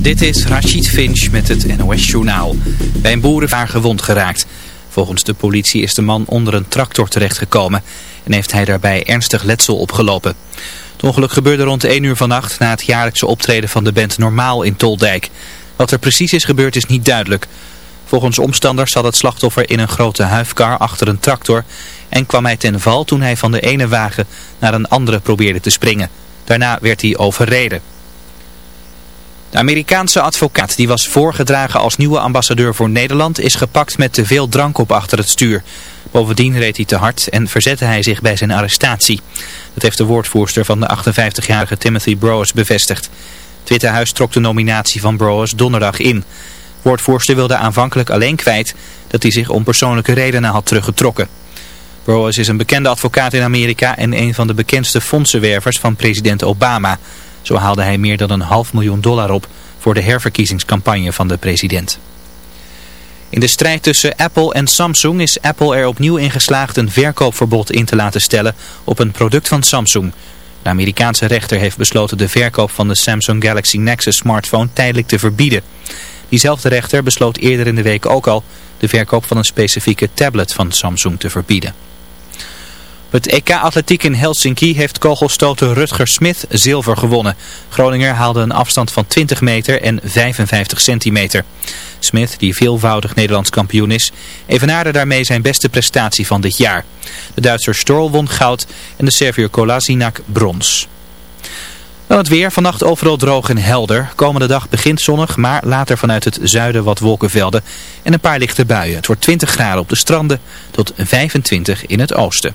Dit is Rachid Finch met het NOS-journaal. Bij een boerenvaar gewond geraakt. Volgens de politie is de man onder een tractor terechtgekomen en heeft hij daarbij ernstig letsel opgelopen. Het ongeluk gebeurde rond 1 uur vannacht na het jaarlijkse optreden van de band Normaal in Toldijk. Wat er precies is gebeurd is niet duidelijk. Volgens omstanders zat het slachtoffer in een grote huifkar achter een tractor en kwam hij ten val toen hij van de ene wagen naar een andere probeerde te springen. Daarna werd hij overreden. De Amerikaanse advocaat die was voorgedragen als nieuwe ambassadeur voor Nederland is gepakt met te veel drank op achter het stuur. Bovendien reed hij te hard en verzette hij zich bij zijn arrestatie. Dat heeft de woordvoerster van de 58-jarige Timothy Browers bevestigd. Het Witte Huis trok de nominatie van Browers donderdag in. Woordvoerster wilde aanvankelijk alleen kwijt dat hij zich om persoonlijke redenen had teruggetrokken. Browers is een bekende advocaat in Amerika en een van de bekendste fondsenwervers van president Obama. Zo haalde hij meer dan een half miljoen dollar op voor de herverkiezingscampagne van de president. In de strijd tussen Apple en Samsung is Apple er opnieuw in geslaagd een verkoopverbod in te laten stellen op een product van Samsung. De Amerikaanse rechter heeft besloten de verkoop van de Samsung Galaxy Nexus smartphone tijdelijk te verbieden. Diezelfde rechter besloot eerder in de week ook al de verkoop van een specifieke tablet van Samsung te verbieden. Het EK Atletiek in Helsinki heeft kogelstoter Rutger Smith zilver gewonnen. Groninger haalde een afstand van 20 meter en 55 centimeter. Smith, die veelvoudig Nederlands kampioen is, evenaarde daarmee zijn beste prestatie van dit jaar. De Duitser Storl won goud en de Serviër Kolasinac brons. Dan het weer, vannacht overal droog en helder. Komende dag begint zonnig, maar later vanuit het zuiden wat wolkenvelden en een paar lichte buien. Het wordt 20 graden op de stranden tot 25 in het oosten.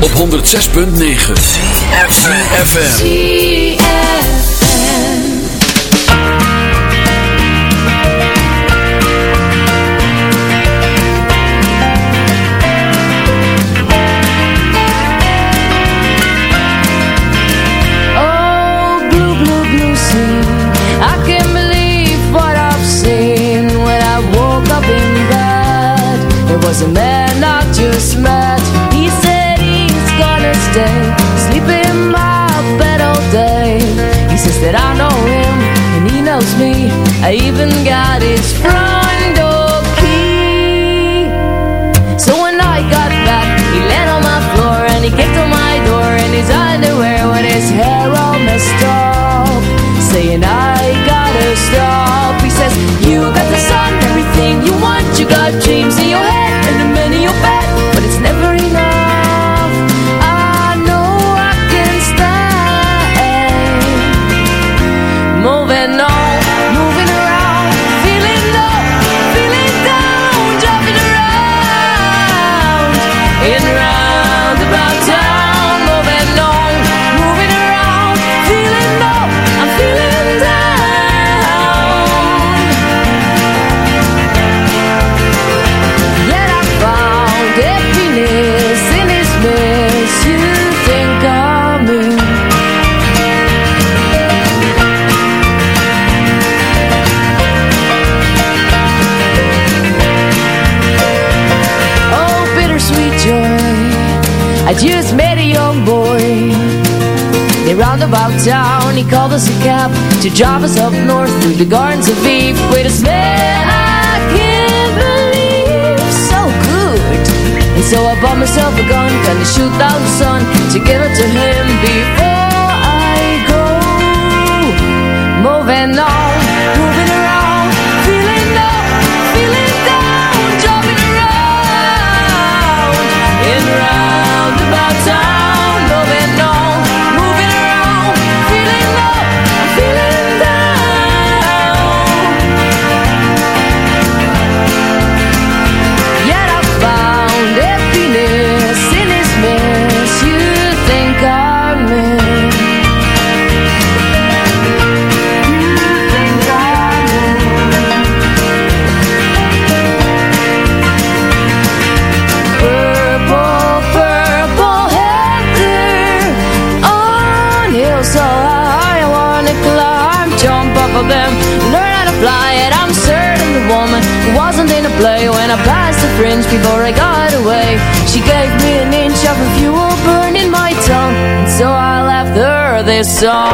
Op 106.9 FM. I even got his from about town. He called us a cab to drive us up north Through the gardens of Eve. With a smell I can't believe So good. And so I bought myself a gun kinda shoot down the sun To give it to him before song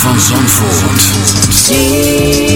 van zo'n Zandvoort.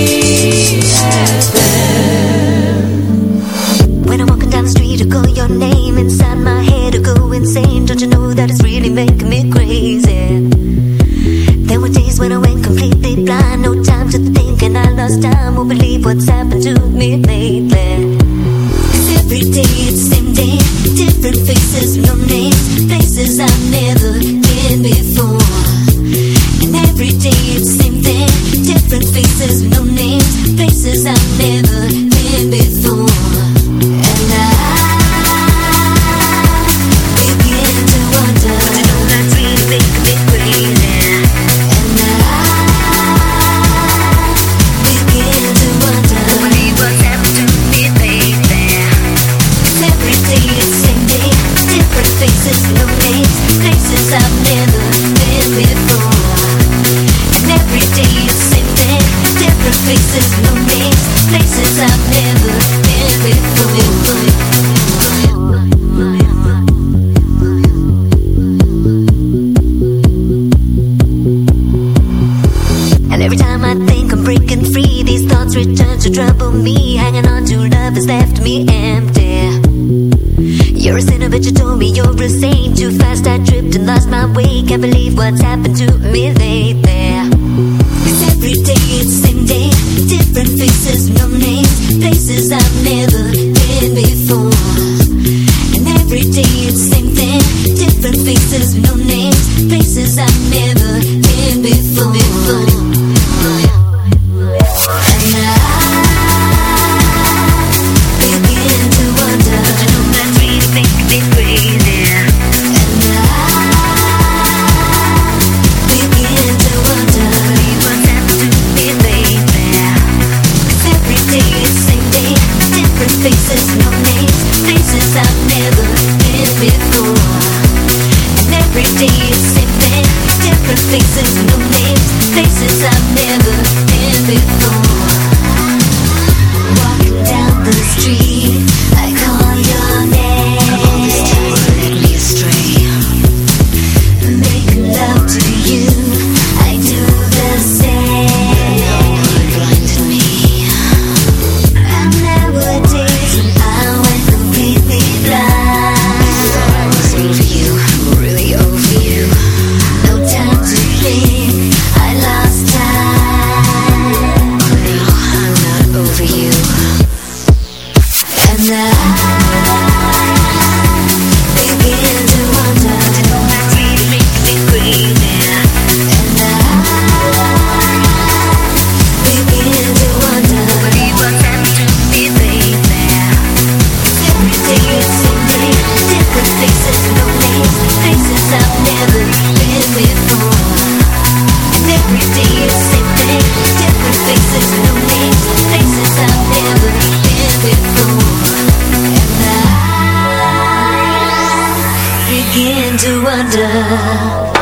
to wonder.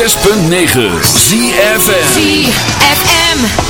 106.9 ZFM ZFM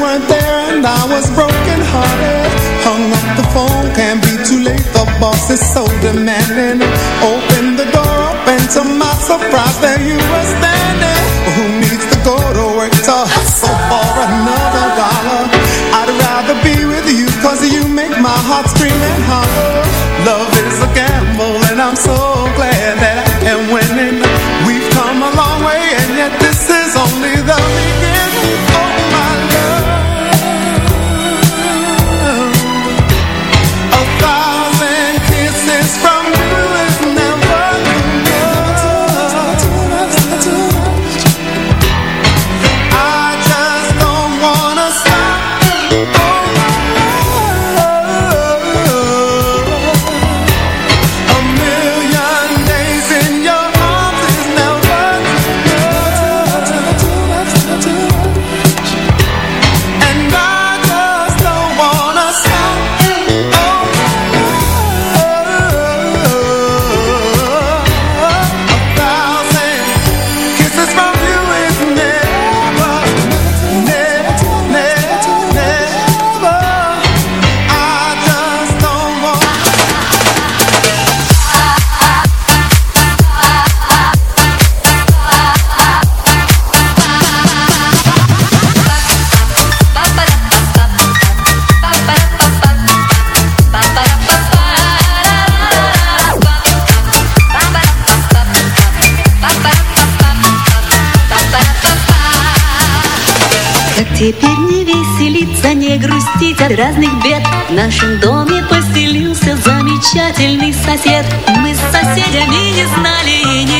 weren't there and I was broken hearted Hung up the phone, can't be too late, the boss is so demanding. Opened the door up and to my surprise there you were standing. Теперь не веселиться, не грустить от разных бед. В нашем доме поселился замечательный сосед. Мы с соседями не знали и не